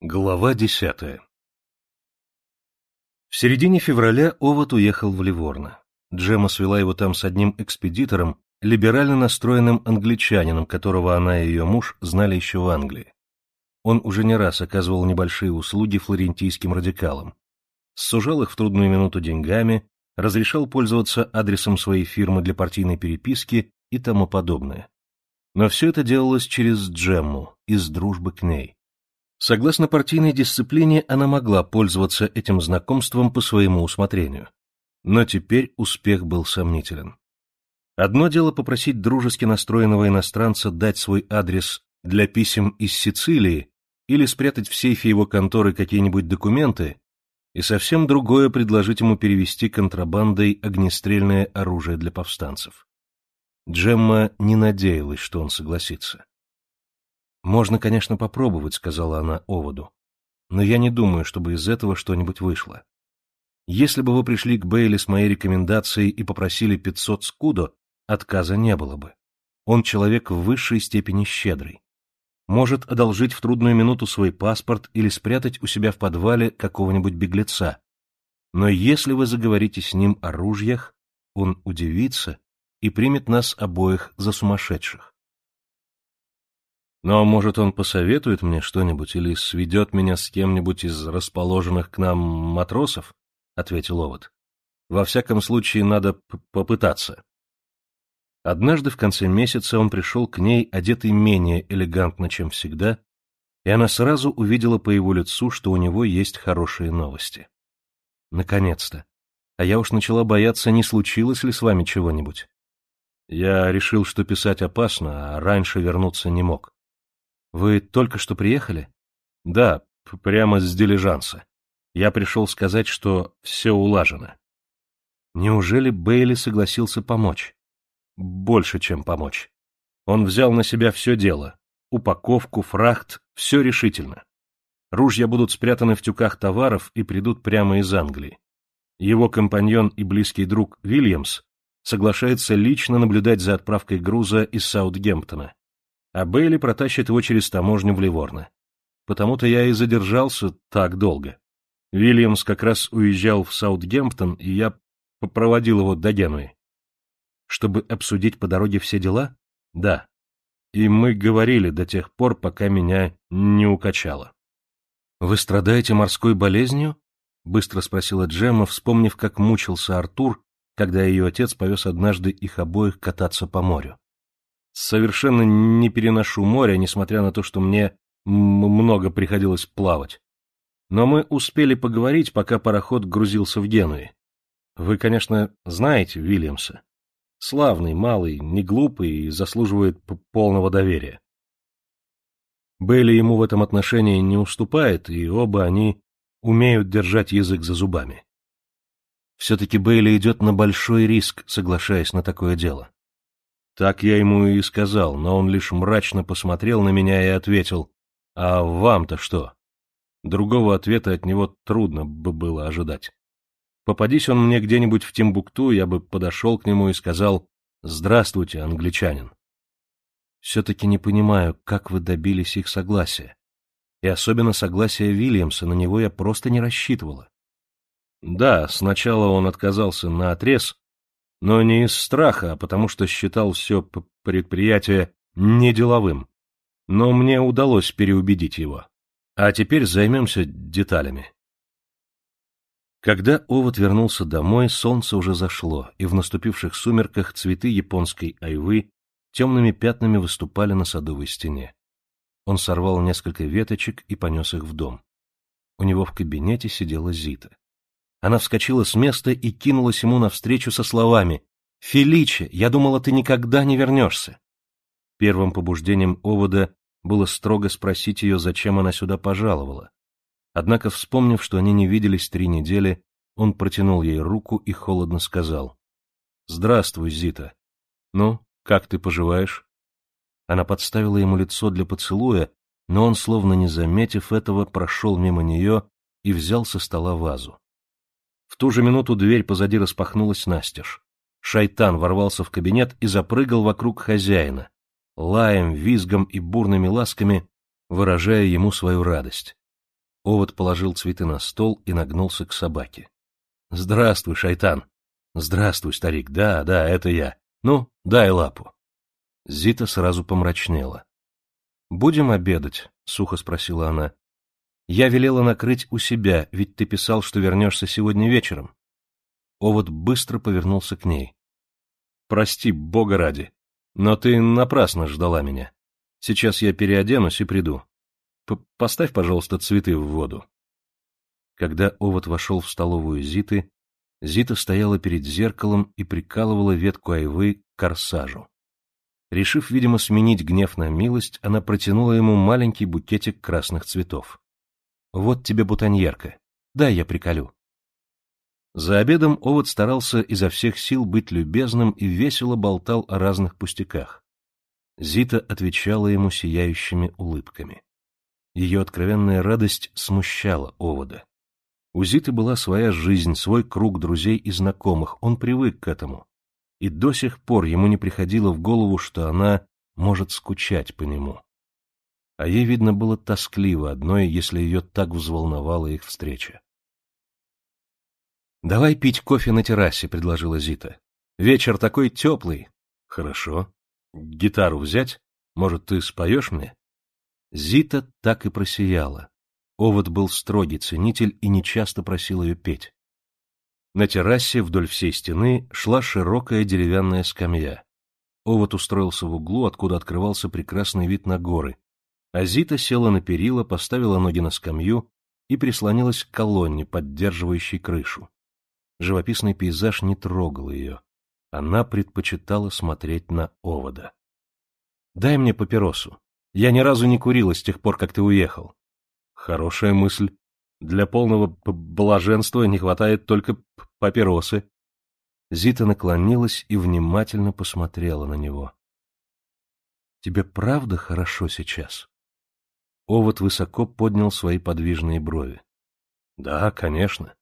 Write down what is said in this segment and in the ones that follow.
Глава десятая В середине февраля Овод уехал в Ливорно. Джема свела его там с одним экспедитором, либерально настроенным англичанином, которого она и ее муж знали еще в Англии. Он уже не раз оказывал небольшие услуги флорентийским радикалам. Сужал их в трудную минуту деньгами, разрешал пользоваться адресом своей фирмы для партийной переписки и тому подобное. Но все это делалось через Джемму, из дружбы к ней. Согласно партийной дисциплине, она могла пользоваться этим знакомством по своему усмотрению. Но теперь успех был сомнителен. Одно дело попросить дружески настроенного иностранца дать свой адрес для писем из Сицилии или спрятать в сейфе его конторы какие-нибудь документы, и совсем другое предложить ему перевести контрабандой огнестрельное оружие для повстанцев. Джемма не надеялась, что он согласится. «Можно, конечно, попробовать», — сказала она оводу, «но я не думаю, чтобы из этого что-нибудь вышло. Если бы вы пришли к Бейли с моей рекомендацией и попросили 500 скудо, отказа не было бы. Он человек в высшей степени щедрый. Может одолжить в трудную минуту свой паспорт или спрятать у себя в подвале какого-нибудь беглеца. Но если вы заговорите с ним о ружьях, он удивится и примет нас обоих за сумасшедших. Но, может, он посоветует мне что-нибудь или сведет меня с кем-нибудь из расположенных к нам матросов? — ответил Овод. — Во всяком случае, надо попытаться. Однажды в конце месяца он пришел к ней, одетый менее элегантно, чем всегда, и она сразу увидела по его лицу, что у него есть хорошие новости. Наконец-то. А я уж начала бояться, не случилось ли с вами чего-нибудь. Я решил, что писать опасно, а раньше вернуться не мог. Вы только что приехали? Да, прямо с дилижанса. Я пришел сказать, что все улажено. Неужели Бейли согласился помочь? Больше, чем помочь. Он взял на себя все дело. Упаковку, фрахт, все решительно. Ружья будут спрятаны в тюках товаров и придут прямо из Англии. Его компаньон и близкий друг Вильямс соглашается лично наблюдать за отправкой груза из Саутгемптона а Бейли протащит его через таможню в Ливорно. Потому-то я и задержался так долго. Вильямс как раз уезжал в Саутгемптон, и я попроводил его до Генуи. Чтобы обсудить по дороге все дела? Да. И мы говорили до тех пор, пока меня не укачало. — Вы страдаете морской болезнью? — быстро спросила Джемма, вспомнив, как мучился Артур, когда ее отец повез однажды их обоих кататься по морю. Совершенно не переношу море, несмотря на то, что мне много приходилось плавать. Но мы успели поговорить, пока пароход грузился в Генуи. Вы, конечно, знаете Вильямса. Славный, малый, не глупый и заслуживает полного доверия. Бейли ему в этом отношении не уступает, и оба они умеют держать язык за зубами. Все-таки Бейли идет на большой риск, соглашаясь на такое дело. Так я ему и сказал, но он лишь мрачно посмотрел на меня и ответил, «А вам-то что?» Другого ответа от него трудно бы было ожидать. Попадись он мне где-нибудь в Тимбукту, я бы подошел к нему и сказал «Здравствуйте, англичанин». Все-таки не понимаю, как вы добились их согласия. И особенно согласия Вильямса, на него я просто не рассчитывала. Да, сначала он отказался на отрез, но не из страха, а потому что считал все предприятие неделовым. Но мне удалось переубедить его. А теперь займемся деталями. Когда Овод вернулся домой, солнце уже зашло, и в наступивших сумерках цветы японской айвы темными пятнами выступали на садовой стене. Он сорвал несколько веточек и понес их в дом. У него в кабинете сидела Зита. Она вскочила с места и кинулась ему навстречу со словами «Феличе, я думала, ты никогда не вернешься». Первым побуждением Овода было строго спросить ее, зачем она сюда пожаловала. Однако, вспомнив, что они не виделись три недели, он протянул ей руку и холодно сказал. «Здравствуй, Зита. Ну, как ты поживаешь?» Она подставила ему лицо для поцелуя, но он, словно не заметив этого, прошел мимо нее и взял со стола вазу. В ту же минуту дверь позади распахнулась настежь. Шайтан ворвался в кабинет и запрыгал вокруг хозяина, лаем, визгом и бурными ласками, выражая ему свою радость. Овод положил цветы на стол и нагнулся к собаке. — Здравствуй, шайтан! — Здравствуй, старик, да, да, это я. Ну, дай лапу. Зита сразу помрачнела. — Будем обедать? — сухо спросила она. — Я велела накрыть у себя, ведь ты писал, что вернешься сегодня вечером. Овод быстро повернулся к ней. — Прости, бога ради, но ты напрасно ждала меня. Сейчас я переоденусь и приду. П Поставь, пожалуйста, цветы в воду. Когда Овод вошел в столовую Зиты, Зита стояла перед зеркалом и прикалывала ветку айвы к корсажу. Решив, видимо, сменить гнев на милость, она протянула ему маленький букетик красных цветов. — Вот тебе бутоньерка. Дай я приколю. За обедом Овод старался изо всех сил быть любезным и весело болтал о разных пустяках. Зита отвечала ему сияющими улыбками. Ее откровенная радость смущала Овода. У Зиты была своя жизнь, свой круг друзей и знакомых, он привык к этому. И до сих пор ему не приходило в голову, что она может скучать по нему. А ей, видно, было тоскливо одной, если ее так взволновала их встреча. — Давай пить кофе на террасе, — предложила Зита. — Вечер такой теплый. — Хорошо. Гитару взять? Может, ты споешь мне? Зита так и просияла. Овод был строгий ценитель и нечасто просил ее петь. На террасе вдоль всей стены шла широкая деревянная скамья. Овод устроился в углу, откуда открывался прекрасный вид на горы, а Зита села на перила, поставила ноги на скамью и прислонилась к колонне, поддерживающей крышу. Живописный пейзаж не трогал ее. Она предпочитала смотреть на овода. — Дай мне папиросу. Я ни разу не курила с тех пор, как ты уехал. Хорошая мысль. Для полного блаженства не хватает только папиросы. Зита наклонилась и внимательно посмотрела на него. — Тебе правда хорошо сейчас? Овод высоко поднял свои подвижные брови. — Да, конечно.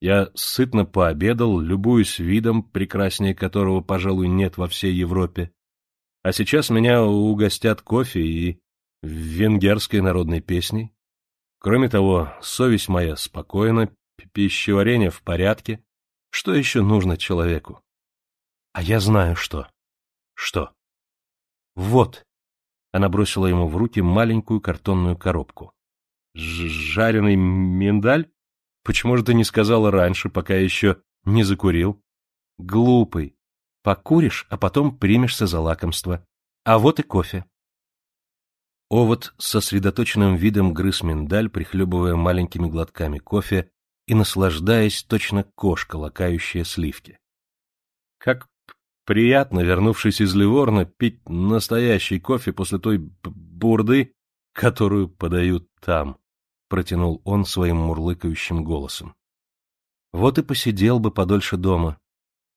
Я сытно пообедал, любуюсь видом, прекраснее которого, пожалуй, нет во всей Европе. А сейчас меня угостят кофе и венгерской народной песней. Кроме того, совесть моя спокойна, пищеварение в порядке. Что еще нужно человеку? А я знаю что. Что? Вот. Она бросила ему в руки маленькую картонную коробку. Жареный миндаль? Почему же ты не сказала раньше, пока еще не закурил? Глупый. Покуришь, а потом примешься за лакомство. А вот и кофе. Овод с сосредоточенным видом грыз миндаль, прихлебывая маленькими глотками кофе и наслаждаясь точно кошка, лакающая сливки. Как приятно, вернувшись из Ливорна, пить настоящий кофе после той бурды, которую подают там протянул он своим мурлыкающим голосом. Вот и посидел бы подольше дома.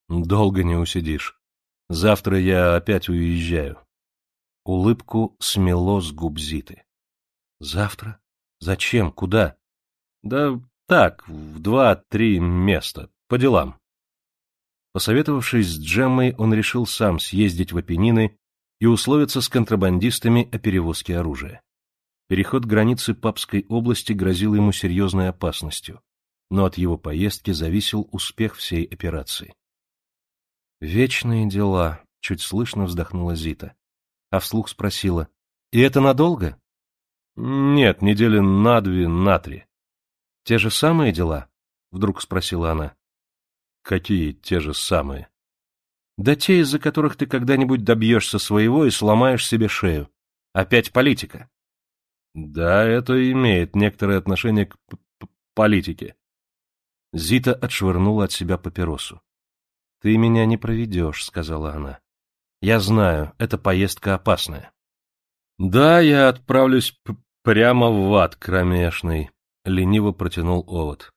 Долго не усидишь. Завтра я опять уезжаю. Улыбку смело с губ Зиты. Завтра? Зачем? Куда? Да так, в два-три места, по делам. Посоветовавшись с Джеммой, он решил сам съездить в Апеннины и условиться с контрабандистами о перевозке оружия. Переход границы Папской области грозил ему серьезной опасностью, но от его поездки зависел успех всей операции. «Вечные дела», — чуть слышно вздохнула Зита, а вслух спросила, «И это надолго?» «Нет, недели на две, на три». «Те же самые дела?» — вдруг спросила она. «Какие те же самые?» «Да те, из-за которых ты когда-нибудь добьешься своего и сломаешь себе шею. Опять политика». Да, это имеет некоторое отношение к политике. Зита отшвырнула от себя папиросу. — Ты меня не проведешь, — сказала она. — Я знаю, эта поездка опасная. — Да, я отправлюсь прямо в ад кромешный, — лениво протянул овод. —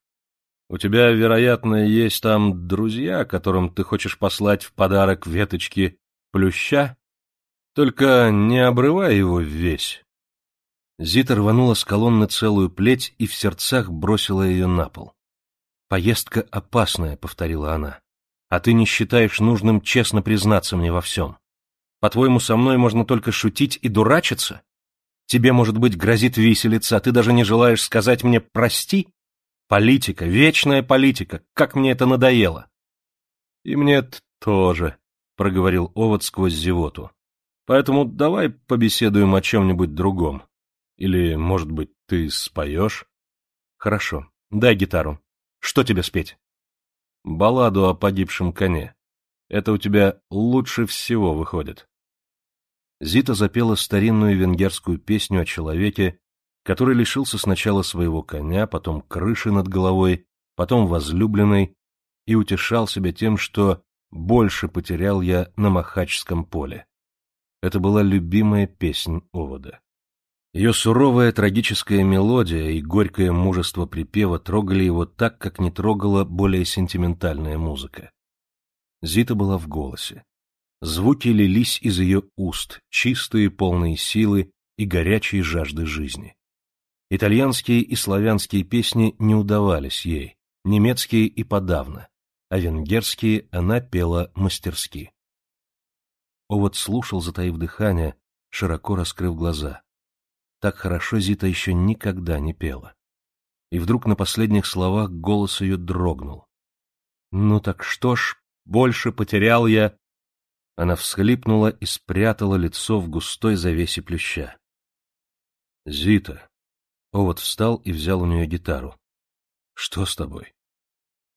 У тебя, вероятно, есть там друзья, которым ты хочешь послать в подарок веточки плюща? Только не обрывай его весь. Зита рванула с колонны целую плеть и в сердцах бросила ее на пол. «Поездка опасная», — повторила она. «А ты не считаешь нужным честно признаться мне во всем? По-твоему, со мной можно только шутить и дурачиться? Тебе, может быть, грозит виселица, а ты даже не желаешь сказать мне «прости»? Политика, вечная политика, как мне это надоело!» «И мне тоже», — проговорил овод сквозь зевоту. «Поэтому давай побеседуем о чем-нибудь другом. Или, может быть, ты споешь?» «Хорошо. Дай гитару. Что тебе спеть?» «Балладу о погибшем коне. Это у тебя лучше всего выходит». Зита запела старинную венгерскую песню о человеке, который лишился сначала своего коня, потом крыши над головой, потом возлюбленной, и утешал себя тем, что больше потерял я на Махачском поле. Это была любимая песнь Овода. Ее суровая трагическая мелодия и горькое мужество припева трогали его так, как не трогала более сентиментальная музыка. Зита была в голосе. Звуки лились из ее уст, чистые, полные силы и горячей жажды жизни. Итальянские и славянские песни не удавались ей, немецкие и подавно, а венгерские она пела мастерски. Овод слушал, затаив дыхание, широко раскрыв глаза. Так хорошо Зита еще никогда не пела. И вдруг на последних словах голос ее дрогнул. «Ну так что ж, больше потерял я...» Она всхлипнула и спрятала лицо в густой завесе плюща. «Зита!» Овод встал и взял у нее гитару. «Что с тобой?»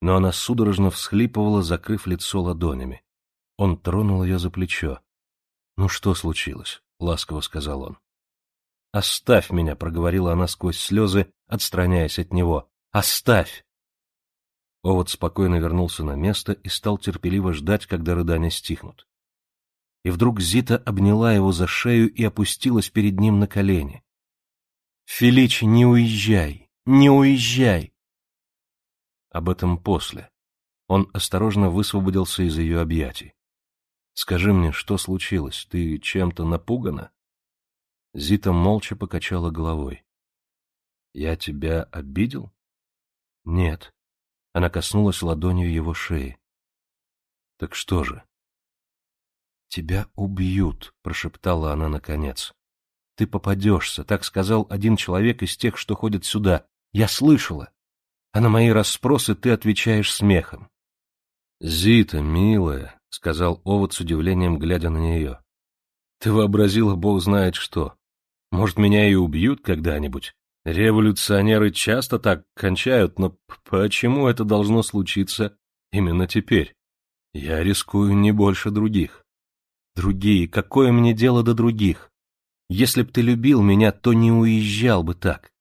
Но она судорожно всхлипывала, закрыв лицо ладонями. Он тронул ее за плечо. «Ну что случилось?» — ласково сказал он. «Оставь меня», — проговорила она сквозь слезы, отстраняясь от него. «Оставь!» Овод спокойно вернулся на место и стал терпеливо ждать, когда рыдания стихнут. И вдруг Зита обняла его за шею и опустилась перед ним на колени. «Феличи, не уезжай! Не уезжай!» Об этом после. Он осторожно высвободился из ее объятий. «Скажи мне, что случилось? Ты чем-то напугана?» Зита молча покачала головой. «Я тебя обидел?» «Нет». Она коснулась ладонью его шеи. «Так что же?» «Тебя убьют», — прошептала она наконец. «Ты попадешься», — так сказал один человек из тех, что ходят сюда. «Я слышала». А на мои расспросы ты отвечаешь смехом. «Зита, милая», — сказал Овод с удивлением, глядя на нее. «Ты вообразила, бог знает что. Может, меня и убьют когда-нибудь. Революционеры часто так кончают, но почему это должно случиться именно теперь? Я рискую не больше других. Другие, какое мне дело до других? Если б ты любил меня, то не уезжал бы так.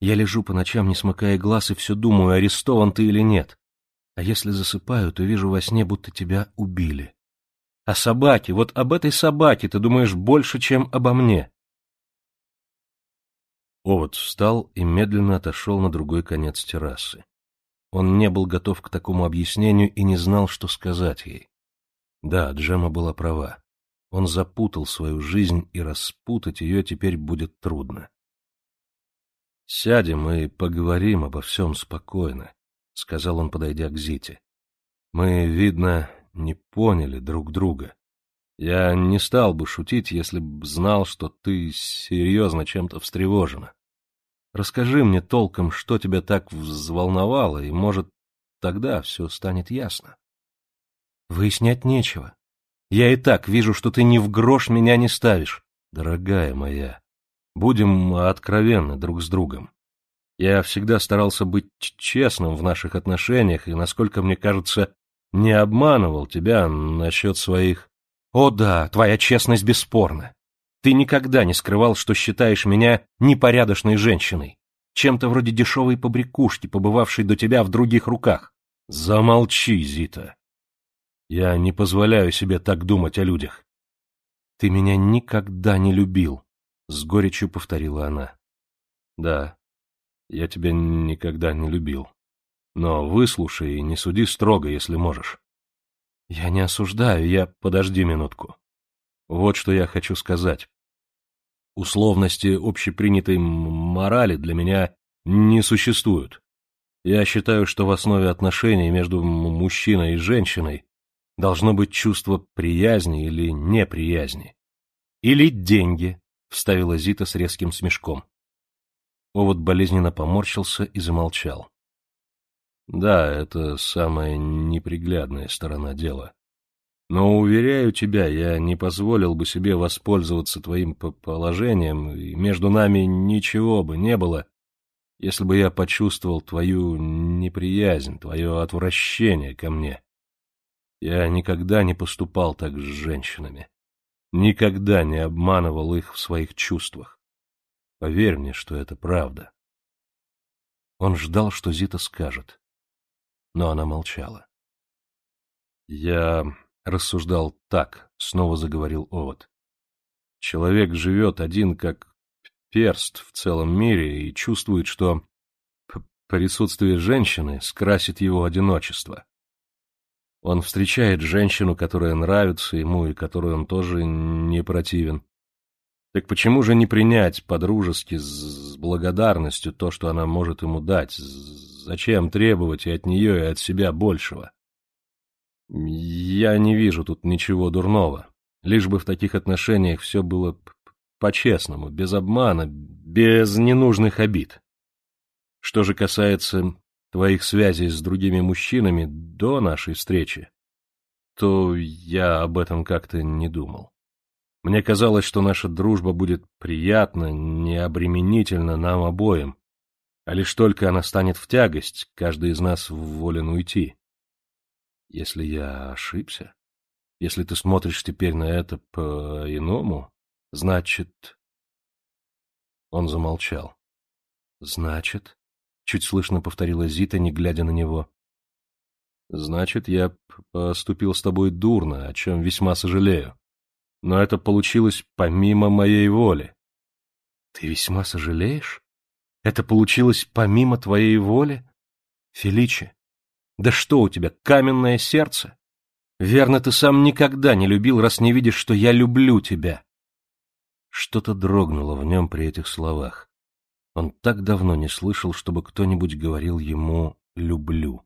Я лежу по ночам, не смыкая глаз, и все думаю, арестован ты или нет. А если засыпаю, то вижу во сне, будто тебя убили. А собаки, вот об этой собаке ты думаешь больше, чем обо мне. Овод встал и медленно отошел на другой конец террасы. Он не был готов к такому объяснению и не знал, что сказать ей. Да, Джема была права. Он запутал свою жизнь, и распутать ее теперь будет трудно. — Сядем и поговорим обо всем спокойно, — сказал он, подойдя к Зите. — Мы, видно, не поняли друг друга. Я не стал бы шутить, если б знал, что ты серьезно чем-то встревожена. Расскажи мне толком, что тебя так взволновало, и, может, тогда все станет ясно. Выяснять нечего. Я и так вижу, что ты ни в грош меня не ставишь. Дорогая моя, будем откровенны друг с другом. Я всегда старался быть честным в наших отношениях и, насколько мне кажется, не обманывал тебя насчет своих... О да, твоя честность бесспорна. Ты никогда не скрывал, что считаешь меня непорядочной женщиной, чем-то вроде дешевой побрякушки, побывавшей до тебя в других руках. Замолчи, Зита. Я не позволяю себе так думать о людях. Ты меня никогда не любил, — с горечью повторила она. Да, я тебя никогда не любил. Но выслушай и не суди строго, если можешь. Я не осуждаю, я... Подожди минутку. Вот что я хочу сказать. Условности общепринятой морали для меня не существуют. Я считаю, что в основе отношений между мужчиной и женщиной должно быть чувство приязни или неприязни. Или деньги, — вставила Зита с резким смешком. Овод болезненно поморщился и замолчал. Да, это самая неприглядная сторона дела. Но, уверяю тебя, я не позволил бы себе воспользоваться твоим положением, и между нами ничего бы не было, если бы я почувствовал твою неприязнь, твое отвращение ко мне. Я никогда не поступал так с женщинами, никогда не обманывал их в своих чувствах. Поверь мне, что это правда. Он ждал, что Зита скажет, но она молчала. Я рассуждал так, снова заговорил Овод. Человек живет один как перст в целом мире и чувствует, что присутствие женщины скрасит его одиночество. Он встречает женщину, которая нравится ему и которой он тоже не противен. Так почему же не принять по-дружески, с благодарностью то, что она может ему дать? Зачем требовать и от нее, и от себя большего? Я не вижу тут ничего дурного. Лишь бы в таких отношениях все было по-честному, без обмана, без ненужных обид. Что же касается твоих связей с другими мужчинами до нашей встречи, то я об этом как-то не думал. Мне казалось, что наша дружба будет приятна, необременительна нам обоим, а лишь только она станет в тягость, каждый из нас волен уйти. Если я ошибся, если ты смотришь теперь на это по-иному, значит... Он замолчал. Значит? Чуть слышно повторила Зита, не глядя на него. Значит, я поступил с тобой дурно, о чем весьма сожалею. Но это получилось помимо моей воли. Ты весьма сожалеешь? Это получилось помимо твоей воли? Феличи, да что у тебя, каменное сердце? Верно, ты сам никогда не любил, раз не видишь, что я люблю тебя. Что-то дрогнуло в нем при этих словах. Он так давно не слышал, чтобы кто-нибудь говорил ему «люблю».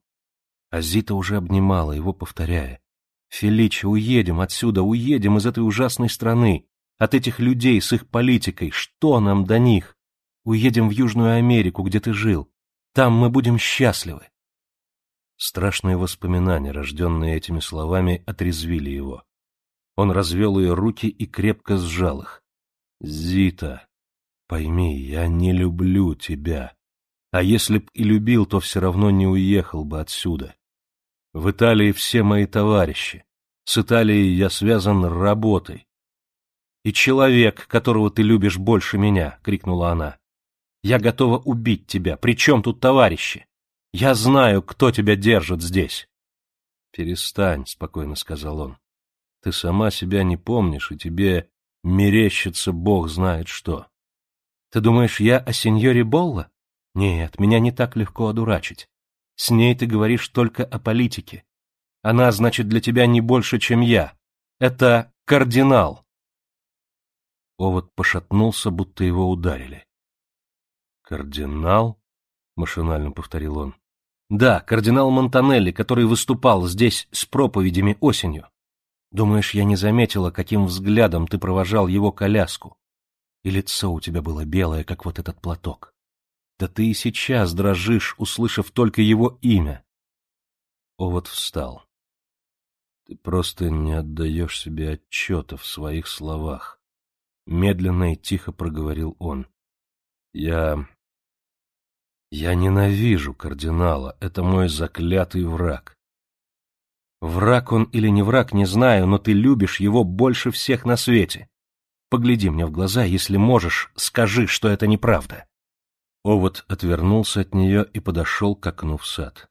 А Зита уже обнимала его, повторяя. «Феличи, уедем отсюда, уедем из этой ужасной страны, от этих людей с их политикой, что нам до них? Уедем в Южную Америку, где ты жил. Там мы будем счастливы. Страшные воспоминания, рожденные этими словами, отрезвили его. Он развел ее руки и крепко сжал их. «Зита, пойми, я не люблю тебя. А если б и любил, то все равно не уехал бы отсюда. В Италии все мои товарищи. С Италией я связан работой. «И человек, которого ты любишь больше меня!» — крикнула она. «Я готова убить тебя. При чем тут товарищи? Я знаю, кто тебя держит здесь. — Перестань, — спокойно сказал он. — Ты сама себя не помнишь, и тебе мерещится бог знает что. Ты думаешь, я о сеньоре Болла? Нет, меня не так легко одурачить. С ней ты говоришь только о политике. Она, значит, для тебя не больше, чем я. Это кардинал. Овод пошатнулся, будто его ударили. «Кардинал?» — машинально повторил он. Да, кардинал Монтанелли, который выступал здесь с проповедями осенью. Думаешь, я не заметила, каким взглядом ты провожал его коляску? И лицо у тебя было белое, как вот этот платок. Да ты и сейчас дрожишь, услышав только его имя. Овод встал. Ты просто не отдаешь себе отчета в своих словах. Медленно и тихо проговорил он. Я я ненавижу кардинала, это мой заклятый враг. Враг он или не враг, не знаю, но ты любишь его больше всех на свете. Погляди мне в глаза, если можешь, скажи, что это неправда. Овод отвернулся от нее и подошел к окну в сад.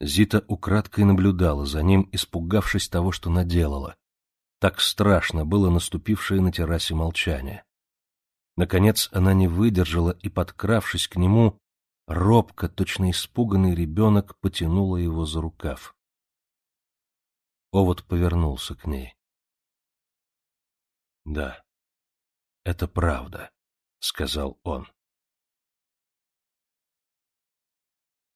Зита украдкой наблюдала за ним, испугавшись того, что наделала. Так страшно было наступившее на террасе молчание. Наконец она не выдержала и, подкравшись к нему, Робко, точно испуганный ребенок, потянула его за рукав. Овод повернулся к ней. — Да, это правда, — сказал он.